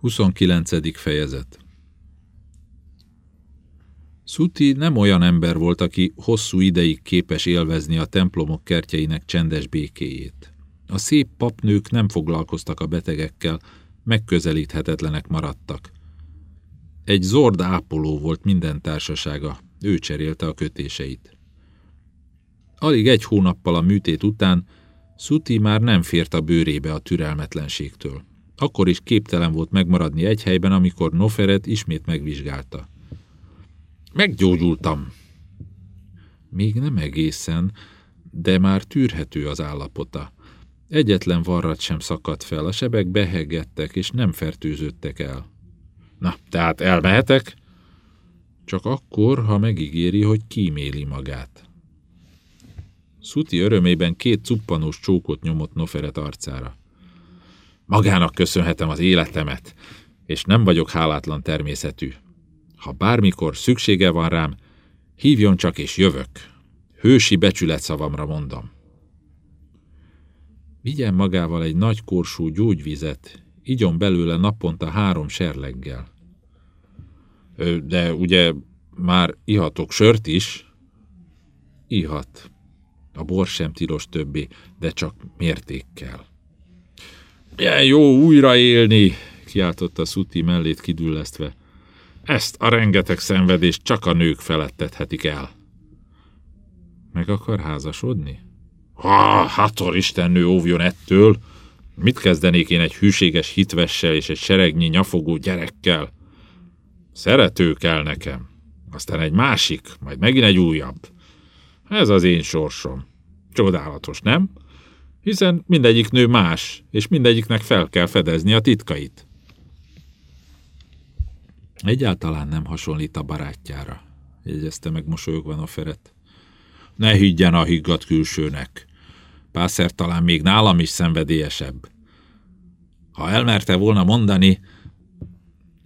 29. fejezet Szuti nem olyan ember volt, aki hosszú ideig képes élvezni a templomok kertjeinek csendes békéjét. A szép papnők nem foglalkoztak a betegekkel, megközelíthetetlenek maradtak. Egy zord ápoló volt minden társasága, ő cserélte a kötéseit. Alig egy hónappal a műtét után Szuti már nem fért a bőrébe a türelmetlenségtől. Akkor is képtelen volt megmaradni egy helyben, amikor Noferet ismét megvizsgálta. Meggyógyultam. Még nem egészen, de már tűrhető az állapota. Egyetlen varrat sem szakadt fel, a sebek behegettek és nem fertőződtek el. Na, tehát elmehetek? Csak akkor, ha megígéri, hogy kíméli magát. Szuti örömében két cuppanós csókot nyomott Noferet arcára. Magának köszönhetem az életemet, és nem vagyok hálátlan természetű. Ha bármikor szüksége van rám, hívjon csak és jövök. Hősi becsületszavamra mondom. Vigyen magával egy nagy korsú gyógyvizet, igyon belőle naponta három serleggel. De ugye már ihatok sört is? Ihat. A bor sem tilos többé, de csak mértékkel. Milyen jó újra élni, kiáltotta Szuti mellét kidüllesztve. Ezt a rengeteg szenvedést csak a nők felettethetik el. Meg akar házasodni? Ha, hátor istennő óvjon ettől! Mit kezdenék én egy hűséges hitvessel és egy seregnyi nyafogó gyerekkel? Szerető kell nekem. Aztán egy másik, majd megint egy újabb. Ez az én sorsom. Csodálatos, nem? Hiszen mindegyik nő más, és mindegyiknek fel kell fedezni a titkait. Egyáltalán nem hasonlít a barátjára, jegyezte meg mosolyogva a feret. Ne higgyen a higgadt külsőnek. Pászer talán még nálam is szenvedélyesebb. Ha elmerte volna mondani,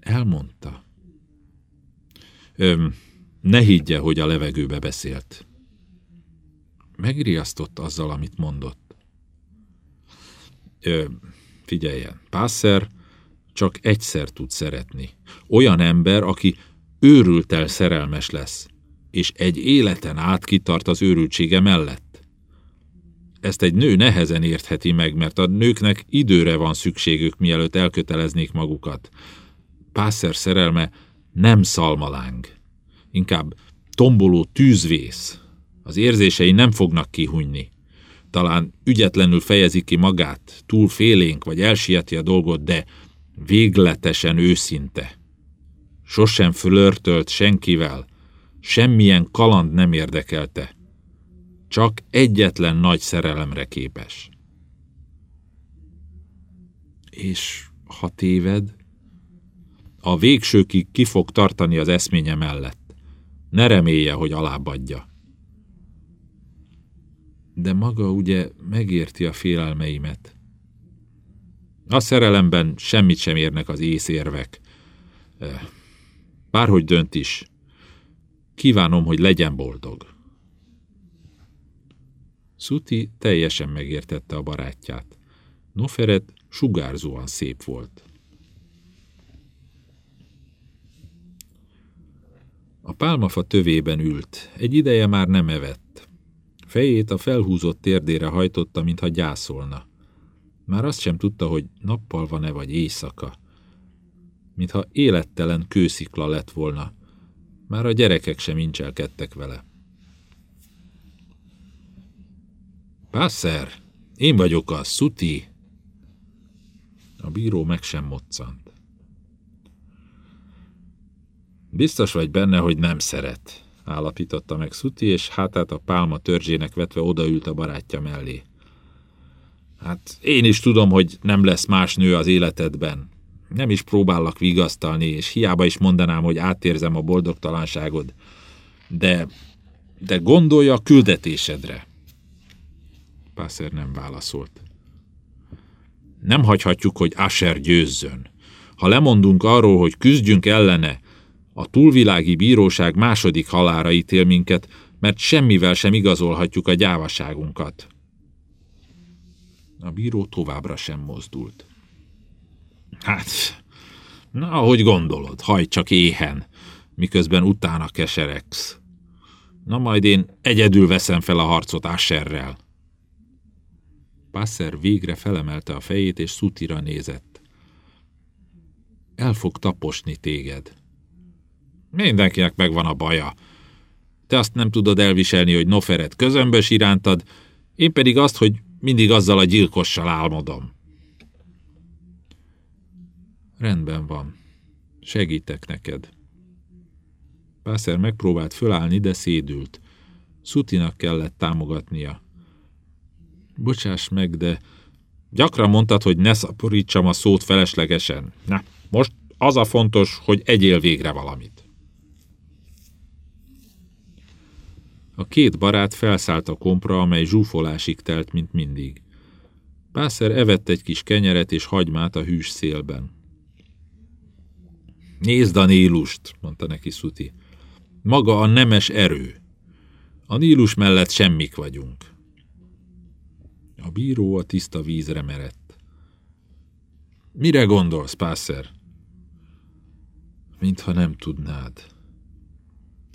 elmondta. Öm, ne higgye, hogy a levegőbe beszélt. Megriasztott azzal, amit mondott. Ö, figyeljen, Pászer csak egyszer tud szeretni. Olyan ember, aki őrültel szerelmes lesz, és egy életen át kitart az őrültsége mellett. Ezt egy nő nehezen értheti meg, mert a nőknek időre van szükségük, mielőtt elköteleznék magukat. Pászer szerelme nem szalmaláng, inkább tomboló tűzvész. Az érzései nem fognak kihunyni. Talán ügyetlenül fejezi ki magát, túl félénk, vagy elsieti a dolgot, de végletesen őszinte. Sosem fölörtölt senkivel, semmilyen kaland nem érdekelte. Csak egyetlen nagy szerelemre képes. És ha téved? A végsőkig ki fog tartani az eszménye mellett. Ne remélje, hogy alábbadja. De maga ugye megérti a félelmeimet. A szerelemben semmit sem érnek az észérvek. Bárhogy dönt is, kívánom, hogy legyen boldog. Szuti teljesen megértette a barátját. Noferet sugárzóan szép volt. A pálmafa tövében ült, egy ideje már nem evett. Fejét a felhúzott térdére hajtotta, mintha gyászolna. Már azt sem tudta, hogy nappal van-e vagy éjszaka. Mintha élettelen kőszikla lett volna. Már a gyerekek sem incselkedtek vele. Pászer, én vagyok a Szuti. A bíró meg sem moccant. Biztos vagy benne, hogy nem szeret, állapította meg Szuti, és hátát a pálma törzsének vetve odaült a barátja mellé. Hát én is tudom, hogy nem lesz más nő az életedben. Nem is próbállak vigasztalni, és hiába is mondanám, hogy átérzem a boldogtalanságod. De, de gondolja a küldetésedre. Pászer nem válaszolt. Nem hagyhatjuk, hogy Asher győzzön. Ha lemondunk arról, hogy küzdjünk ellene, a túlvilági bíróság második halára ítél minket, mert semmivel sem igazolhatjuk a gyávaságunkat. A bíró továbbra sem mozdult. Hát, Na, ahogy gondolod, hajt csak éhen, miközben utána keseregsz. Na majd én egyedül veszem fel a harcot Asherrel. Passer végre felemelte a fejét, és Szutira nézett. El fog taposni téged. Mindenkinek megvan a baja. Te azt nem tudod elviselni, hogy Noferet közömbös irántad, én pedig azt, hogy mindig azzal a gyilkossal álmodom. Rendben van. Segítek neked. Pászer megpróbált fölállni, de szédült. Szutinak kellett támogatnia. Bocsáss meg, de gyakran mondtad, hogy ne szaporítsam a szót feleslegesen. Na, most az a fontos, hogy egyél végre valamit. A két barát felszállt a kompra, amely zsúfolásig telt, mint mindig. Pászer evett egy kis kenyeret és hagymát a hűs szélben. Nézd a Nílust, mondta neki Szuti. Maga a nemes erő. A Nílus mellett semmik vagyunk. A bíró a tiszta vízre merett. Mire gondolsz, Pászer? Mintha nem tudnád.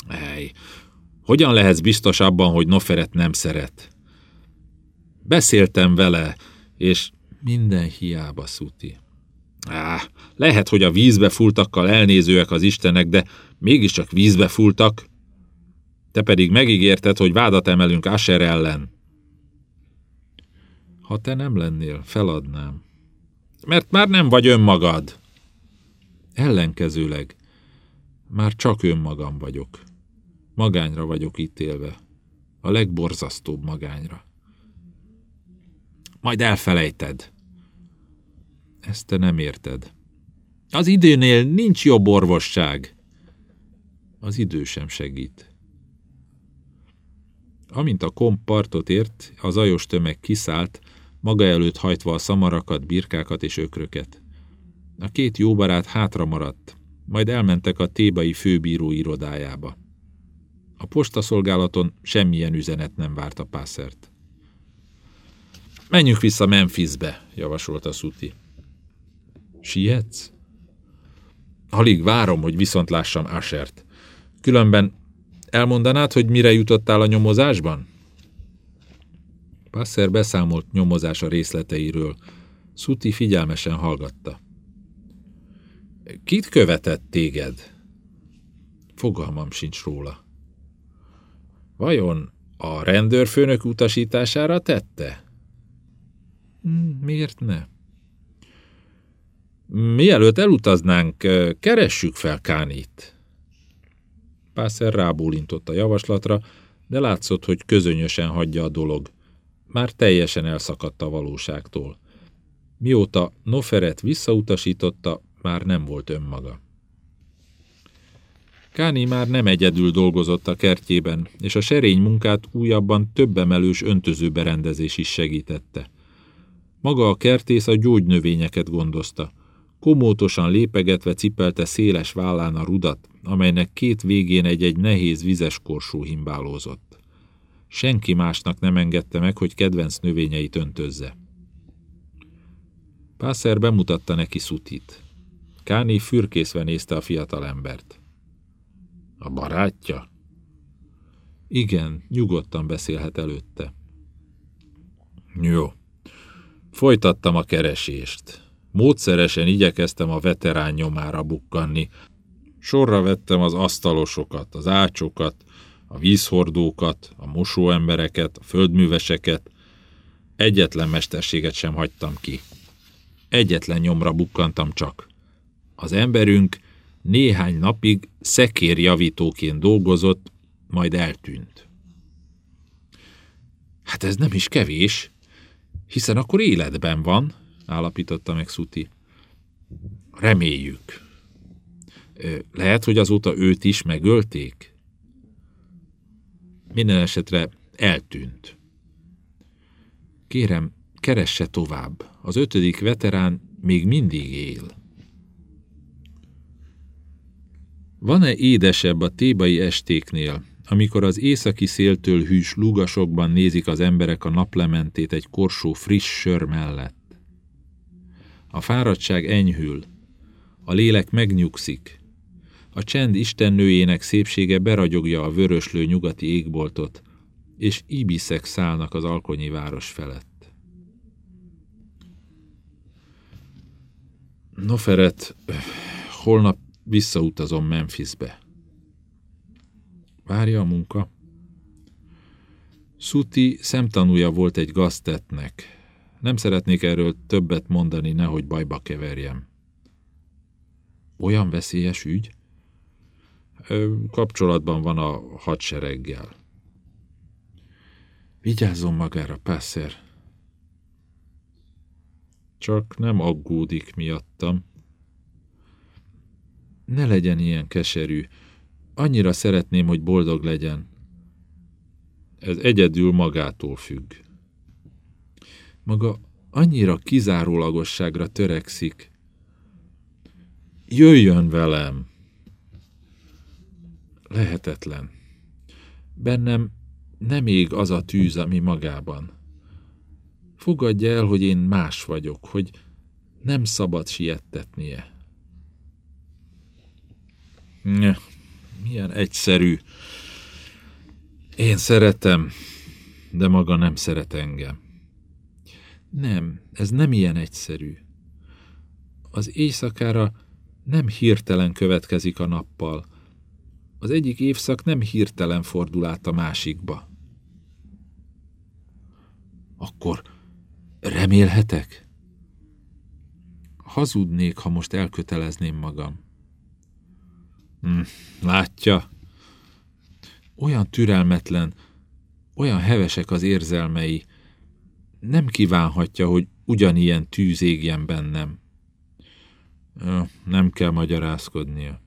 Ej, hogyan lehetsz biztos abban, hogy Noferet nem szeret? Beszéltem vele, és minden hiába, Szuti. Á, lehet, hogy a vízbe fultakkal elnézőek az istenek, de mégiscsak vízbe fultak. Te pedig megígérted, hogy vádat emelünk Asher ellen. Ha te nem lennél, feladnám. Mert már nem vagy önmagad. Ellenkezőleg, már csak önmagam vagyok. Magányra vagyok ítélve. A legborzasztóbb magányra. Majd elfelejted. Ezt te nem érted. Az időnél nincs jobb orvosság. Az idő sem segít. Amint a komp partot ért, az ajos tömeg kiszállt, maga előtt hajtva a szamarakat, birkákat és ökröket. A két jó barát hátra maradt, majd elmentek a tébai főbíró irodájába. A postaszolgálaton semmilyen üzenet nem várt a pászert. Menjünk vissza Memphisbe, javasolta Szuti. Sietsz? Alig várom, hogy viszont lássam Asert. Különben elmondanád, hogy mire jutottál a nyomozásban? Passer beszámolt nyomozása részleteiről. Szuti figyelmesen hallgatta. Kit követett téged? Fogalmam sincs róla. Vajon a rendőrfőnök utasítására tette? Hmm, miért ne? Mielőtt elutaznánk, keressük fel Kánit. Pászer rábólintott a javaslatra, de látszott, hogy közönösen hagyja a dolog. Már teljesen elszakadt a valóságtól. Mióta Noferet visszautasította, már nem volt önmaga. Káni már nem egyedül dolgozott a kertjében, és a serény munkát újabban több emelős öntözőberendezés is segítette. Maga a kertész a gyógynövényeket gondozta – Komótosan lépegetve cipelte széles vállán a rudat, amelynek két végén egy-egy nehéz vizes korsó himbálózott. Senki másnak nem engedte meg, hogy kedvenc növényeit öntözze. Pászer bemutatta neki Szutit. Káni fürkészve nézte a fiatalembert. A barátja? Igen, nyugodtan beszélhet előtte. Jó. Folytattam a keresést. Módszeresen igyekeztem a veterán nyomára bukkanni. Sorra vettem az asztalosokat, az ácsokat, a vízhordókat, a mosóembereket, a földműveseket. Egyetlen mesterséget sem hagytam ki. Egyetlen nyomra bukkantam csak. Az emberünk néhány napig szekérjavítóként dolgozott, majd eltűnt. Hát ez nem is kevés, hiszen akkor életben van, állapította meg Szuti. Reméljük. Lehet, hogy azóta őt is megölték? Minden esetre eltűnt. Kérem, keresse tovább. Az ötödik veterán még mindig él. Van-e édesebb a tébai estéknél, amikor az északi széltől hűs lugasokban nézik az emberek a naplementét egy korsó friss sör mellett? A fáradtság enyhül. A lélek megnyugszik. A csend istennőjének szépsége beragyogja a vöröslő nyugati égboltot, és ibiszek szállnak az alkonyi város felett. Noferet, holnap visszautazom Memphisbe. Várja a munka. Szuti szemtanúja volt egy gaztetnek. Nem szeretnék erről többet mondani, nehogy bajba keverjem. Olyan veszélyes ügy? Kapcsolatban van a hadsereggel. Vigyázzon magára, Pászer. Csak nem aggódik miattam. Ne legyen ilyen keserű. Annyira szeretném, hogy boldog legyen. Ez egyedül magától függ. Maga annyira kizárólagosságra törekszik. Jöjjön velem! Lehetetlen. Bennem nem ég az a tűz, ami magában. Fogadja el, hogy én más vagyok, hogy nem szabad siettetnie. Milyen egyszerű. Én szeretem, de maga nem szeret engem. Nem, ez nem ilyen egyszerű. Az éjszakára nem hirtelen következik a nappal. Az egyik évszak nem hirtelen fordul át a másikba. Akkor remélhetek? Hazudnék, ha most elkötelezném magam. Hm, látja, olyan türelmetlen, olyan hevesek az érzelmei, nem kívánhatja, hogy ugyanilyen tűz égjen bennem. Nem kell magyarázkodnia.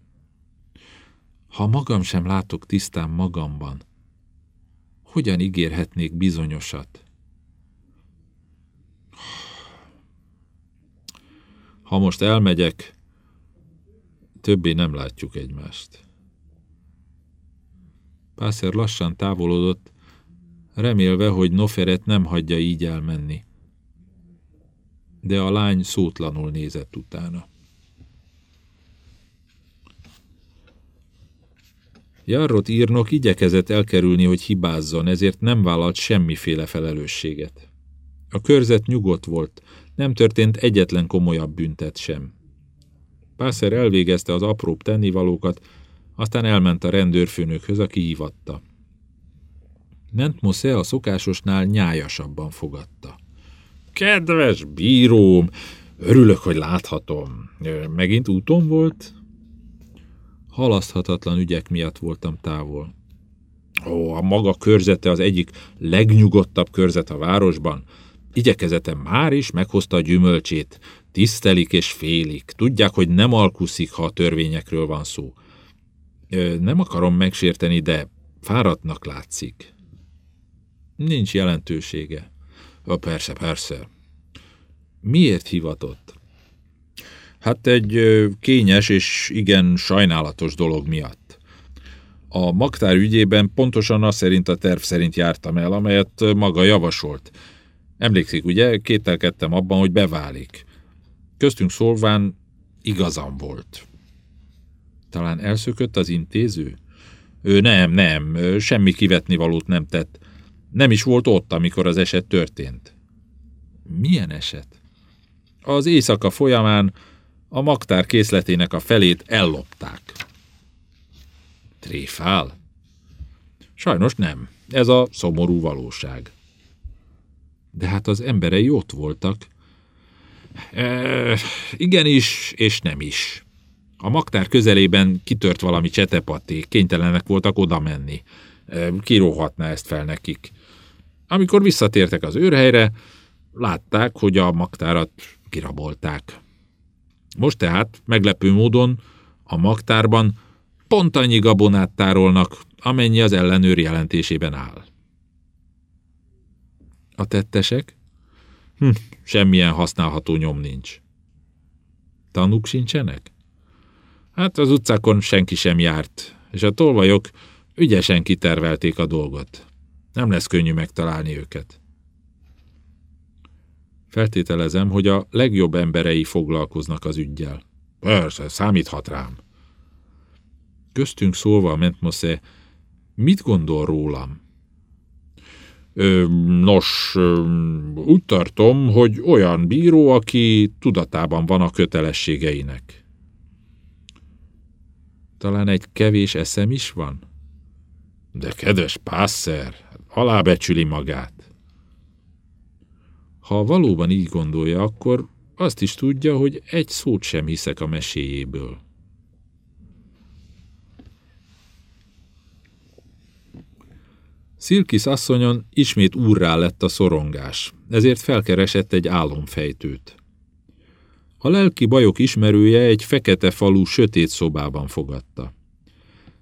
Ha magam sem látok tisztán magamban, hogyan ígérhetnék bizonyosat? Ha most elmegyek, többé nem látjuk egymást. Pászer lassan távolodott, remélve, hogy Noferet nem hagyja így elmenni. De a lány szótlanul nézett utána. Jarrot írnok igyekezett elkerülni, hogy hibázzon, ezért nem vállalt semmiféle felelősséget. A körzet nyugodt volt, nem történt egyetlen komolyabb büntet sem. Pászer elvégezte az apróbb tennivalókat, aztán elment a rendőrfőnökhöz, aki hívatta. Mosze a szokásosnál nyájasabban fogadta. Kedves bíróm, örülök, hogy láthatom. Megint úton volt? Halaszthatatlan ügyek miatt voltam távol. Ó, a maga körzete az egyik legnyugodtabb körzet a városban. Igyekezetem már is meghozta a gyümölcsét. Tisztelik és félik. Tudják, hogy nem alkuszik, ha a törvényekről van szó. Nem akarom megsérteni, de fáradtnak látszik. Nincs jelentősége. A persze, persze. Miért hivatott? Hát egy kényes és igen sajnálatos dolog miatt. A magtár ügyében pontosan az szerint a terv szerint jártam el, amelyet maga javasolt. Emlékszik, ugye? Kételkedtem abban, hogy beválik. Köztünk szólván igazam volt. Talán elszökött az intéző? Ő nem, nem, semmi kivetni valót nem tett. Nem is volt ott, amikor az eset történt. Milyen eset? Az éjszaka folyamán a magtár készletének a felét ellopták. Tréfál? Sajnos nem. Ez a szomorú valóság. De hát az emberei ott voltak. E, igenis, és nem is. A magtár közelében kitört valami csetepaté, kénytelenek voltak oda menni. Kiróhatná ezt fel nekik. Amikor visszatértek az őrhelyre, látták, hogy a magtárat kirabolták. Most tehát, meglepő módon, a magtárban pont annyi gabonát tárolnak, amennyi az ellenőr jelentésében áll. A tettesek? Hm, semmilyen használható nyom nincs. Tanúk sincsenek? Hát az utcákon senki sem járt, és a tolvajok ügyesen kitervelték a dolgot. Nem lesz könnyű megtalálni őket. Feltételezem, hogy a legjobb emberei foglalkoznak az ügyjel. Persze, számíthat rám. Köztünk szólva ment Mosze, mit gondol rólam? Nos, úgy tartom, hogy olyan bíró, aki tudatában van a kötelességeinek. Talán egy kevés eszem is van? De kedves pászer, alábecsüli magát. Ha valóban így gondolja, akkor azt is tudja, hogy egy szót sem hiszek a meséjéből. Szilkisz asszonyon ismét úrrá lett a szorongás, ezért felkeresett egy álomfejtőt. A lelki bajok ismerője egy fekete falú sötét szobában fogadta.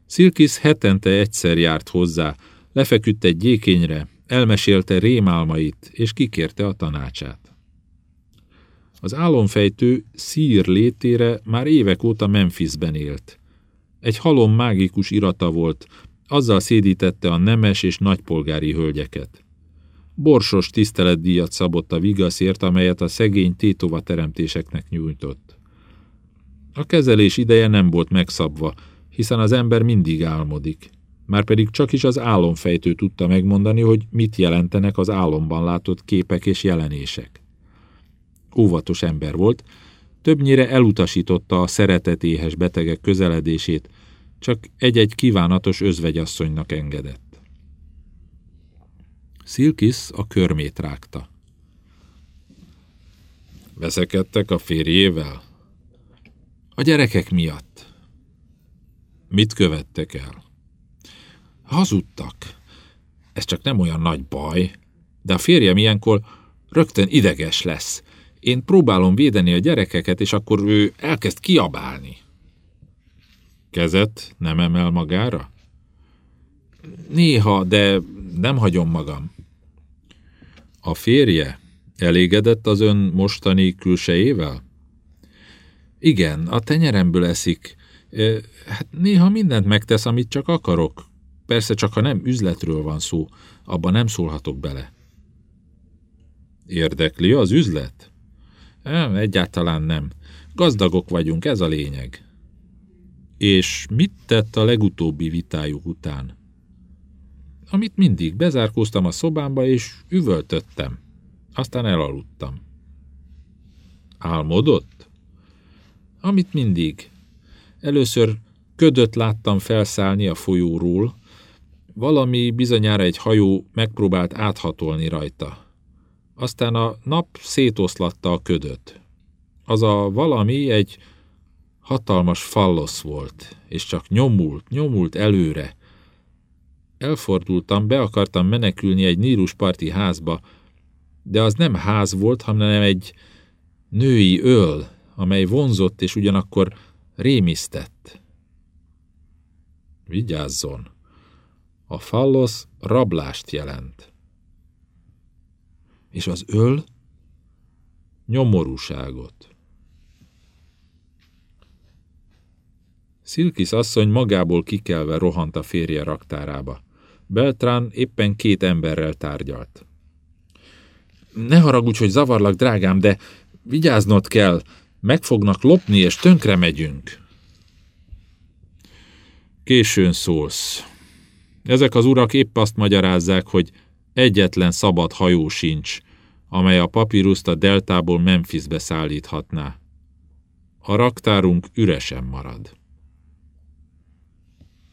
Szilkisz hetente egyszer járt hozzá, lefeküdt egy gyékényre, elmesélte rémálmait, és kikérte a tanácsát. Az álomfejtő szír létére már évek óta Memphisben élt. Egy halom mágikus irata volt, azzal szédítette a nemes és nagypolgári hölgyeket. Borsos tiszteletdíjat szabott a vigaszért, amelyet a szegény tétova teremtéseknek nyújtott. A kezelés ideje nem volt megszabva, hiszen az ember mindig álmodik. Márpedig csak is az álomfejtő tudta megmondani, hogy mit jelentenek az álomban látott képek és jelenések. Óvatos ember volt, többnyire elutasította a szeretetéhes betegek közeledését, csak egy-egy kívánatos özvegyasszonynak engedett. Szilkisz a körmét rágta. Veszekedtek a férjével? A gyerekek miatt. Mit követtek el? Hazudtak. Ez csak nem olyan nagy baj, de a férjem ilyenkor rögtön ideges lesz. Én próbálom védeni a gyerekeket, és akkor ő elkezd kiabálni. Kezet nem emel magára? Néha, de nem hagyom magam. A férje elégedett az ön mostani külsejével? Igen, a tenyeremből eszik. Hát néha mindent megtesz, amit csak akarok. Persze csak ha nem üzletről van szó, abban nem szólhatok bele. Érdekli az üzlet? Egyáltalán nem. Gazdagok vagyunk, ez a lényeg. És mit tett a legutóbbi vitájuk után? Amit mindig, bezárkóztam a szobámba, és üvöltöttem. Aztán elaludtam. Álmodott? Amit mindig. Először ködöt láttam felszállni a folyóról, valami bizonyára egy hajó megpróbált áthatolni rajta. Aztán a nap szétoszlatta a ködöt. Az a valami egy hatalmas fallosz volt, és csak nyomult, nyomult előre. Elfordultam, be akartam menekülni egy nírusparti házba, de az nem ház volt, hanem egy női öl, amely vonzott és ugyanakkor rémisztett. Vigyázzon! A fallosz rablást jelent. És az öl nyomorúságot. Szilkisz asszony magából kikelve rohant a férje raktárába. Beltrán éppen két emberrel tárgyalt. Ne haragudj, hogy zavarlak, drágám, de vigyáznod kell, meg fognak lopni, és tönkre megyünk. Későn szólsz. Ezek az urak épp azt magyarázzák, hogy egyetlen szabad hajó sincs, amely a papíruszt a deltából Memphisbe szállíthatná. A raktárunk üresen marad.